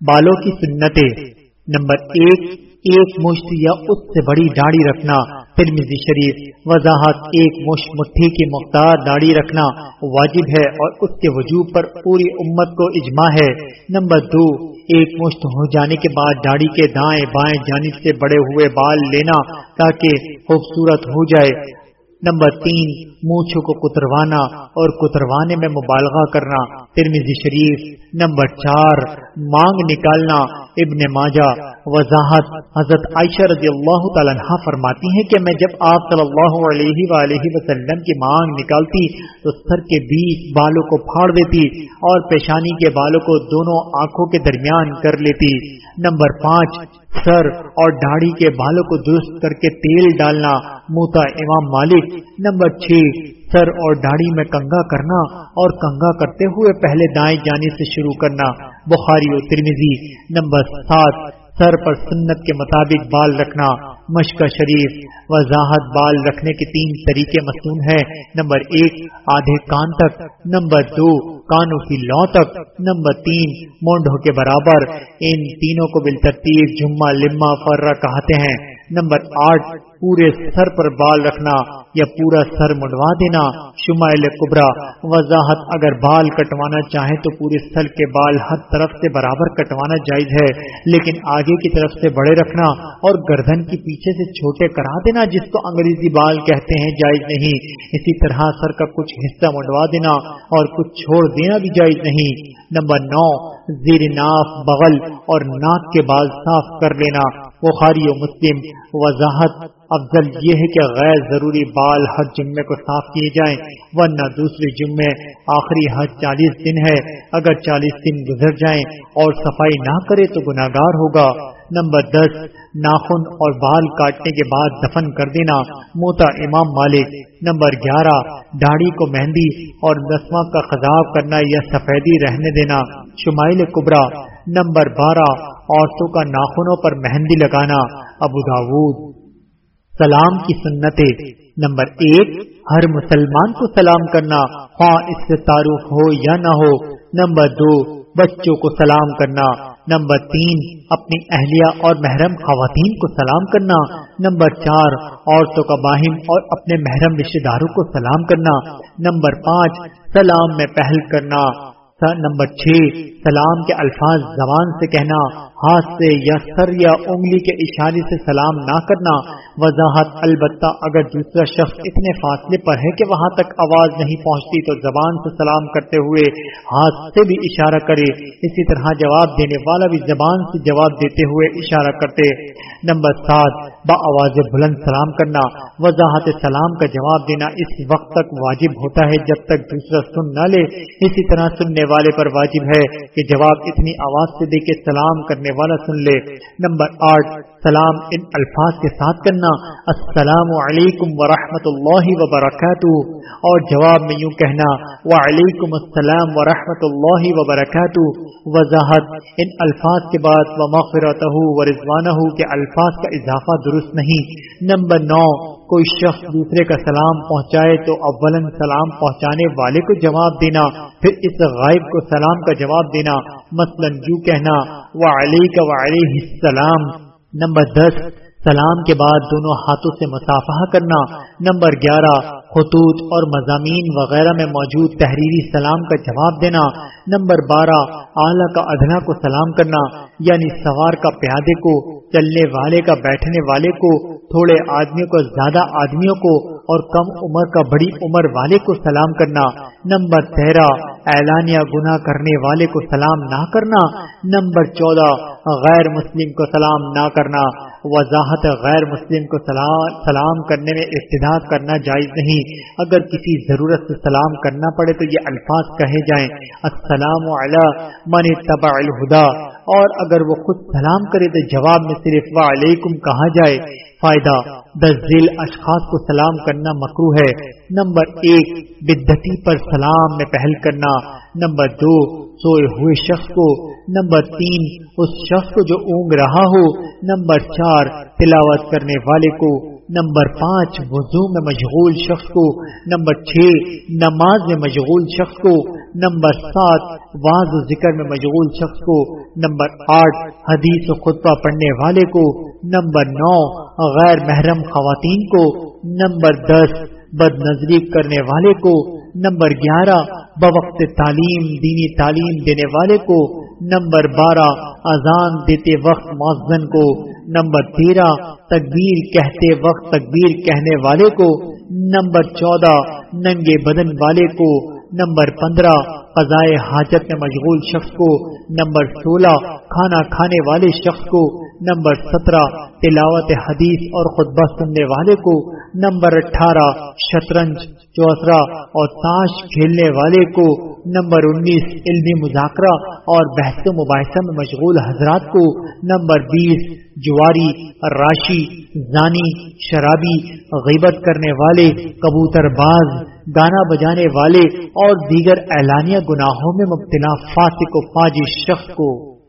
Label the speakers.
Speaker 1: بالوں کی سنتیں۔ نمبر ایک ایک مشت یا اس سے بڑی داڑھی رکھنا۔ ترمیزی شریف، وضاحت، ایک مشت مٹھی کی مختار داڑھی رکھنا واجب ہے اور اس کے وجوب پر پوری امت کو اجماع ہے۔ نمبر دو، ایک مشت ہو جانے کے بعد داڑھی کے دائیں بائیں جانب سے بڑے ہوئے بال لینا تاکہ خوبصورت ہو جائے۔ نمبر تین، مونچھوں کو کتروانا اور کتروانے میں مبالغہ کرنا۔ ترمیزی شریف، نمبر چار، مانگ نکالنا۔ ابن ماجہ، وضاحت حضرت عائشہ رضی اللہ تعالیٰ فرماتی ہیں کہ میں جب آپ صلی اللہ علیہ وآلہ وسلم کی مانگ نکالتی تو سر کے بیچ بالوں کو پھاڑ دیتی اور پیشانی کے بالوں کو دونوں آنکھوں کے درمیان کر لیتی۔ نمبر پانچ، سر اور داڑھی کے بالوں کو درست کر کے تیل ڈالنا۔ موتا امام مالک نمبر چھ، سر اور داڑھی میں کنگا کرنا اور کنگا کرتے ہوئے پہلے دائیں جانے سے شروع کرنا۔ بخاری و ترمیزی نمبر سات، سر پر سنت کے مطابق بال رکھنا۔ مشکا شریف۔ وضاحت بال رکھنے کے تین طریقے مصنون ہیں۔ نمبر ایک، آدھے کان تک۔ نمبر دو، کانوں کی لو تک۔ نمبر تین، مونڈوں کے برابر۔ ان تینوں کو بالترتیب جمعہ لما فرا کہتے ہیں۔ نمبر آٹھ پورے سر پر بال رکھنا یا پورا سر منڈوا دینا، شمائل کبرا، وضاحت اگر بال کٹوانا چاہے تو پورے سر کے بال ہر طرف سے برابر کٹوانا جائز ہے، لیکن آگے کی طرف سے بڑے رکھنا اور گردن کی پیچھے سے چھوٹے کرا دینا جس کو انگریزی بال کہتے ہیں، جائز نہیں۔ اسی طرح سر کا کچھ حصہ منڈوا دینا اور کچھ چھوڑ دینا بھی جائز نہیں۔ نمبر نو، زیر ناف بغل اور ناک کے بال صاف کر لینا۔ بخاری و مسلم، وضاحت افضل یہ ہے کہ غیر ضروری بال ہر جمعے کو صاف کیے جائیں، ورنہ دوسرے جمعے آخری حج چالیس دن ہے۔ اگر چالیس دن گزر جائیں اور صفائی نہ کرے تو گناگار ہوگا۔ نمبر دس، ناخن اور بال کاٹنے کے بعد دفن کر دینا۔ موتا امام مالک۔ نمبر گیارہ، داڑھی کو مہندی اور نسواں کا خزاب کرنا یا سفیدی رہنے دینا۔ شمائل کبرا۔ نمبر بارہ، عورتوں کا ناخنوں پر مہندی لگانا۔ ابو داود۔ سلام کی سنتیں۔ نمبر ایک، ہر مسلمان کو سلام کرنا خواہ اس سے تعارف ہو یا نہ ہو۔ نمبر دو، بچوں کو سلام کرنا۔ نمبر تین، اپنی اہلیہ اور محرم خواتین کو سلام کرنا۔ نمبر چار، عورتوں کا باہم اور اپنے محرم رشتے داروں کو سلام کرنا۔ نمبر پانچ، سلام میں پہل کرنا۔ نمبر چھ، سلام کے الفاظ زبان سے کہنا۔ ہاتھ سے یا سر یا انگلی کے اشارے سے سلام نہ کرنا۔ وضاحت البتہ اگر دوسرا شخص اتنے فاصلے پر ہے کہ وہاں تک آواز نہیں پہنچتی تو زبان سے سلام کرتے ہوئے ہاتھ سے بھی اشارہ کرے۔ اسی طرح جواب دینے والا بھی زبان سے جواب دیتے ہوئے اشارہ کرتے۔ نمبر سات، با آواز بلند سلام کرنا۔ وضاحت سلام کا جواب دینا اس وقت تک واجب ہوتا ہے جب تک دوسرا سن نہ لے۔ اسی طرح سننے والے پر واجب ہے کہ جواب اتنی آواز سے دے کے سلام کرنے کرنے والا سن لے۔ نمبر آٹھ، سلام ان الفاظ کے ساتھ کرنا۔ السلام علیکم ورحمۃ اللہ وبرکاتہ۔ اور جواب میں یوں کہنا، وعلیکم السلام ورحمۃ اللہ وبرکاتہ۔ وضاحت، ان الفاظ کے بعد و مغفرت و رضوانہ کے الفاظ کا اضافہ درست نہیں۔ نمبر نو کوئی شخص دوسرے کا سلام پہنچائے تو اولن سلام پہنچانے والے کو جواب دینا، پھر اس غائب کو سلام کا جواب دینا۔ مثلا یوں کہنا وعلی کا السلام۔ نمبر دس، سلام کے بعد دونوں ہاتھوں سے مسافہ کرنا۔ نمبر گیارہ، خطوط اور مضامین وغیرہ میں موجود تحریری سلام کا جواب دینا۔ نمبر بارہ، اعلیٰ کا ادنا کو سلام کرنا یعنی سوار کا پیادے کو۔ چلنے والے کا، بیٹھنے والے کو، تھوڑے آدمیوں کو زیادہ آدمیوں کو اور کم عمر کا، بڑی عمر والے کو سلام کرنا۔ نمبر تیرہ اعلانیہ گناہ کرنے والے کو سلام نہ کرنا۔ نمبر چودہ، غیر مسلم کو سلام نہ کرنا۔ وضاحت غیر مسلم کو سلام کرنے میں ابتدا کرنا جائز نہیں۔ اگر کسی ضرورت سے سلام کرنا پڑے تو یہ الفاظ کہے جائیں۔ السلام علی من تبع الہدا اور اگر وہ خود سلام کرے تو جواب میں صرف وعلیکم کہا جائے۔ فائدہ، دس ذیل اشخاص کو سلام کرنا مکرو ہے۔ نمبر ایک، بدتی پر سلام میں پہل کرنا۔ نمبر دو سوئے ہوئے شخص کو. نمبر تین، اس شخص کو جو اونگ رہا ہو. نمبر چار، تلاوت کرنے والے کو. نمبر پانچ، وضو میں مشغول شخص کو. نمبر چھ، نماز میں مشغول شخص کو. نمبر سات واض و ذکر میں مشغول شخص کو. نمبر آٹھ، حدیث و خطبہ پڑھنے والے کو. نمبر نو، غیر محرم خواتین کو. نمبر دس بد نظری کرنے والے کو نمبر گیارہ، بوقت تعلیم، دینی تعلیم دینے والے کو نمبر بارہ، اذان دیتے وقت معذن کو نمبر تیرہ، تکبیر کہتے وقت تکبیر کہنے والے کو نمبر چودہ، ننگے بدن والے کو نمبر پندرہ، قضائے حاجت میں مشغول شخص کو نمبر سولہ، کھانا کھانے والے شخص کو نمبر سترہ، تلاوت حدیث اور خطبہ سننے والے کو، نمبر اٹھارہ، شطرنج چوسرا اور تاش کھیلنے والے کو، نمبر انیس، علمی مذاکرہ اور بحث و مباحثہ میں مشغول حضرات کو، نمبر بیس، جواری، راشی، زانی، شرابی، غیبت کرنے والے، کبوتر باز، گانا بجانے والے اور دیگر اعلانیہ گناہوں میں مبتلا فاسق و فاجی شخص کو۔